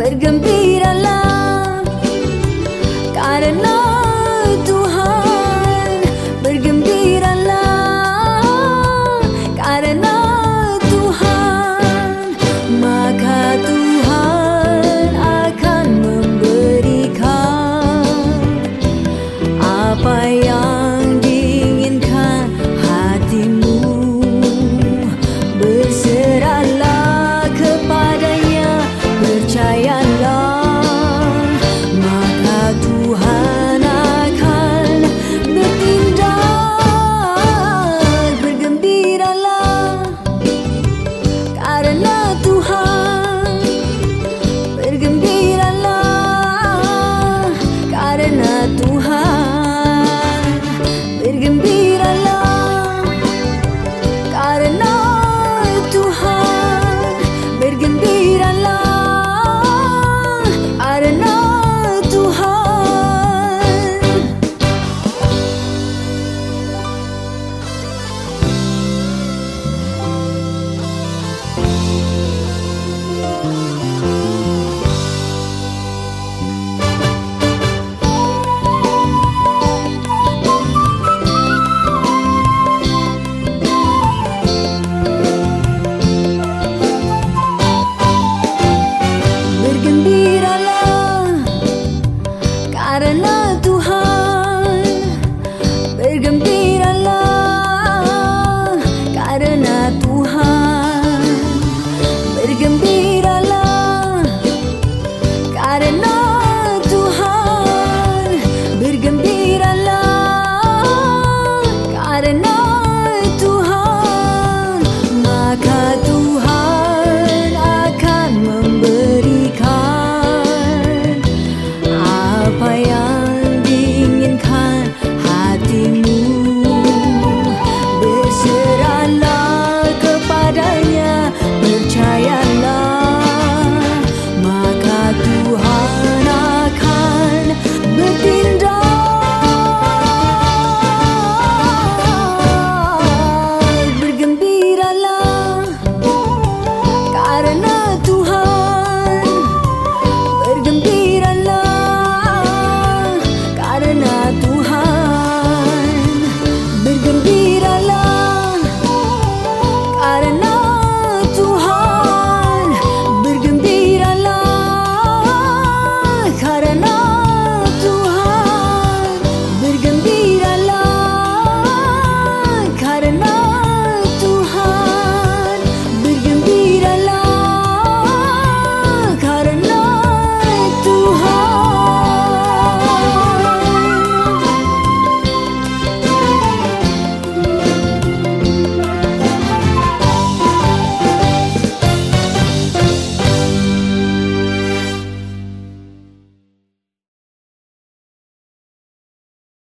bergembira